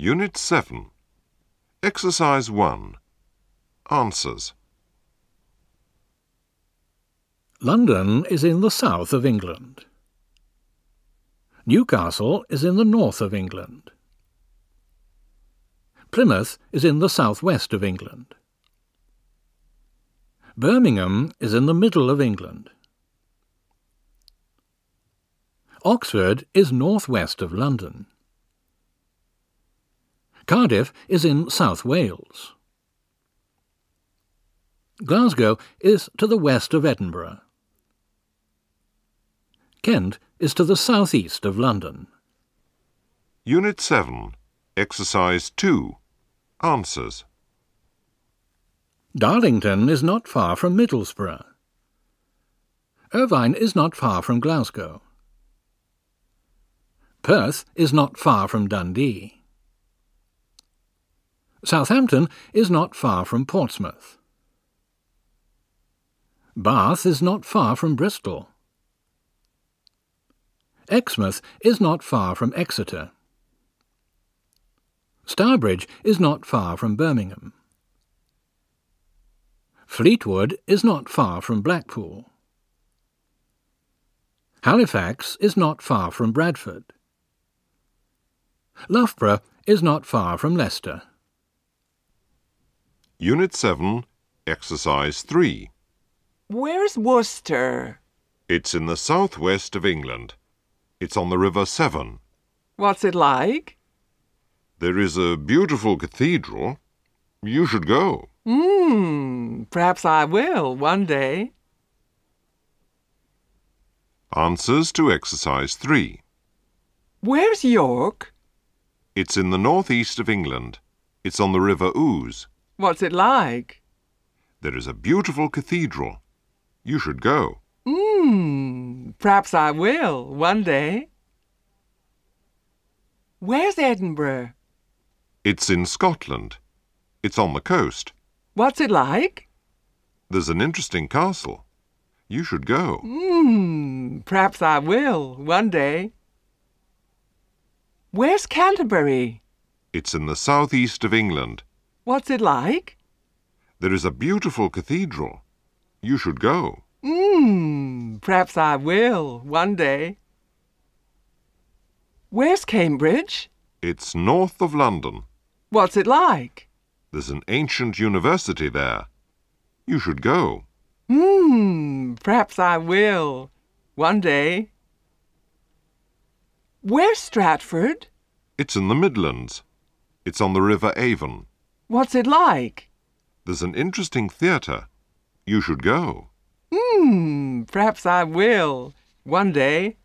Unit 7. Exercise 1. Answers. London is in the south of England. Newcastle is in the north of England. Plymouth is in the southwest of England. Birmingham is in the middle of England. Oxford is northwest of London. Cardiff is in South Wales. Glasgow is to the west of Edinburgh. Kent is to the southeast of London. Unit 7. Exercise 2. Answers. Darlington is not far from Middlesbrough. Irvine is not far from Glasgow. Perth is not far from Dundee. Southampton is not far from Portsmouth. Bath is not far from Bristol. Exmouth is not far from Exeter. Stourbridge is not far from Birmingham. Fleetwood is not far from Blackpool. Halifax is not far from Bradford. Loughborough is not far from Leicester. Unit 7. Exercise 3. Where's Worcester? It's in the southwest of England. It's on the River Severn. What's it like? There is a beautiful cathedral. You should go. Hmm, perhaps I will one day. Answers to exercise 3. Where's York? It's in the northeast of England. It's on the River Ouse. What's it like? There is a beautiful cathedral. You should go. Hmm, perhaps I will one day. Where's Edinburgh? It's in Scotland. It's on the coast. What's it like? There's an interesting castle. You should go. Hmm, perhaps I will one day. Where's Canterbury? It's in the southeast of England. What's it like? There is a beautiful cathedral. You should go. Hmm, perhaps I will one day. Where's Cambridge? It's north of London. What's it like? There's an ancient university there. You should go. Hmm, perhaps I will one day. Where's Stratford? It's in the Midlands. It's on the River Avon. What's it like? There's an interesting theatre. You should go. Hmm, perhaps I will one day.